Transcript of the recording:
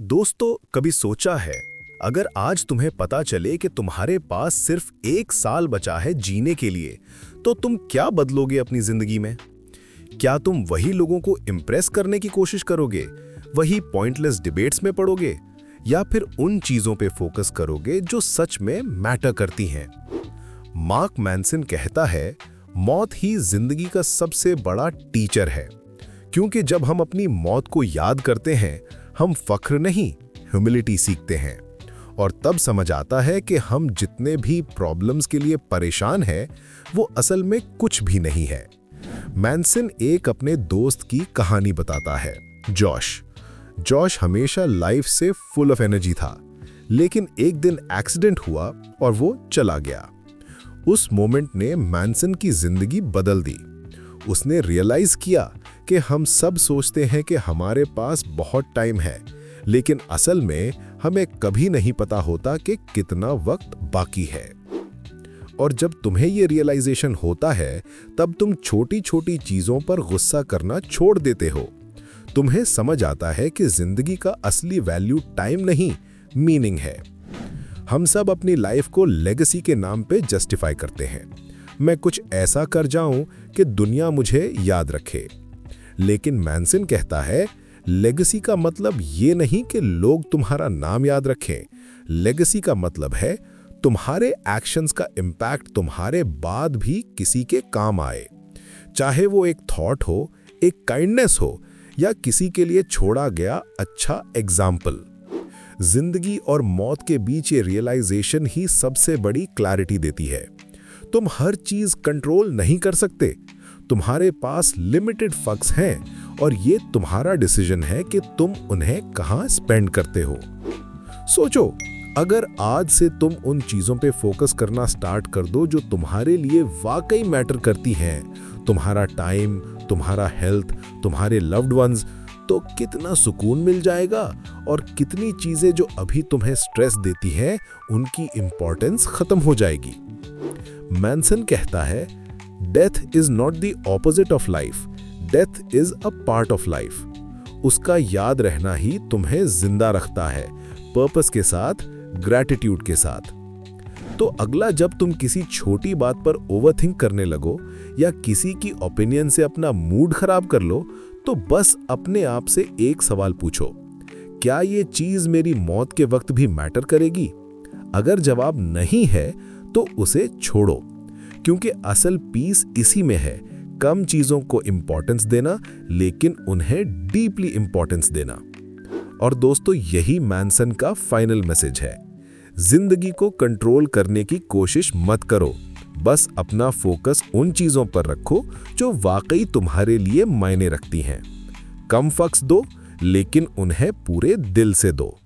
दोस्तों, कभी सोचा है, अगर आज तुम्हें पता चले कि तुम्हारे पास सिर्फ़ एक साल बचा है जीने के लिए तो तुम क्या बदलोगे अपनी ज़िंदगी में? क्या तुम वही लोगों को इम्प्रेस करने की कोशिश करोगे, वही पॉइंटलेस डिबेट्स में पड़ोगे, या फिर उन चीज़ों पे फोकस करोगे जो सच में मैटर करती हैं? मार्क मैंसन कहता है, मौत ही ज़िंदगी का सबसे बड़ा टीचर है, क्योंकि जब हम अपनी मौत को याद करते हैं हम फख्र नहीं ह्यूमिलिटी सीखते हैं। और तब समझ आता है कि हम जितने भी प्रॉब्लम्स के लिए परेशान हैं, वो असल में कुछ भी नहीं है। मैंसन एक अपने दोस्त की कहानी बताता है, जॉश। जॉश हमेशा लाइफ से फुल ऑफ़ एनर्जी था, लेकिन एक दिन एक्सीडेंट हुआ और वो चला गया। उस मोमेंट ने मैंसन की ज़िंदगी बदल दी। उसने रियलाइज़ किया कि हम सब सोचते हैं कि हमारे पास बहुत टाइम है, लेकिन असल में हमें कभी नहीं पता होता कि कितना वक्त बाकी है। और जब तुम्हें यह रियलाइजेशन होता है, तब तुम छोटी छोटी चीज़ों पर गुस्सा करना छोड़ देते हो। तुम्हें समझ आता है कि ज़िंदगी का असली वैल्यू टाइम नहीं मीनिंग है। हम सब अपनी लाइफ को लेगेसी के नाम पे जस्टिफाई करते हैं। मैं कुछ ऐसा कर जाऊँ कि दुनिया मुझे याद रखे। लेकिन मैंसन कहता है, लेगेसी का मतलब ये नहीं कि लोग तुम्हारा नाम याद रखें। लेगेसी का मतलब है, तुम्हारे एक्शंस का इम्पैक्ट तुम्हारे बाद भी किसी के काम आए। चाहे वो एक थॉट हो, एक काइंडनेस हो, या किसी के लिए छोड़ा गया अच्छा एग्ज़ाम्पल। ज़िंदगी और मौत के बीच ये रियलाइजेशन ही सबसे बड़ी क्लैरिटी देती है। तुम हर चीज़ कंट्रोल नहीं कर सकते। तुम्हारे पास लिमिटेड फक्स हैं और ये तुम्हारा डिसीज़न है कि तुम उन्हें कहाँ स्पेंड करते हो। सोचो, अगर आज से तुम उन चीज़ों पे फोकस करना स्टार्ट कर दो जो तुम्हारे लिए वाकई मैटर करती हैं। तुम्हारा टाइम तुम्हारा हेल्थ तुम्हारे लव्ड वंस तो कितना सुकून मिल जाएगा और कितनी चीज़ें जो अभी तुम्हें स्ट्रेस देती हैं, उनकी इंपॉर्टेंस खत्म हो जाएगी। मैंसन कहता है death is not the opposite of life death is a part of life उसका याद रहना ही तुम्हें ज़िंदा रखता है पर्पस के साथ ग्रैटिट्यूड के साथ। तो अगला, जब तुम किसी छोटी बात पर ओवरथिंक करने लगो, या किसी की ओपिनियन से अपना मूड खराब कर लो तो बस अपने आप से एक सवाल पूछो, क्या ये चीज़ मेरी मौत के वक्त भी मैटर करेगी? अगर जवाब नहीं है तो उसे छोड़ो। क्योंकि असल पीस इसी में है, कम चीज़ों को इंपॉर्टेंस देना, लेकिन उन्हें डीपली इंपॉर्टेंस देना। और दोस्तों, यही मैंसन का फाइनल मैसेज है। ज़िंदगी को कंट्रोल करने की कोशिश मत करो। बस अपना फोकस उन चीज़ों पर रखो, जो वाकई तुम्हारे लिए मायने रखती हैं। कम फक्स दो, लेकिन उन्हें पूरे दिल से दो।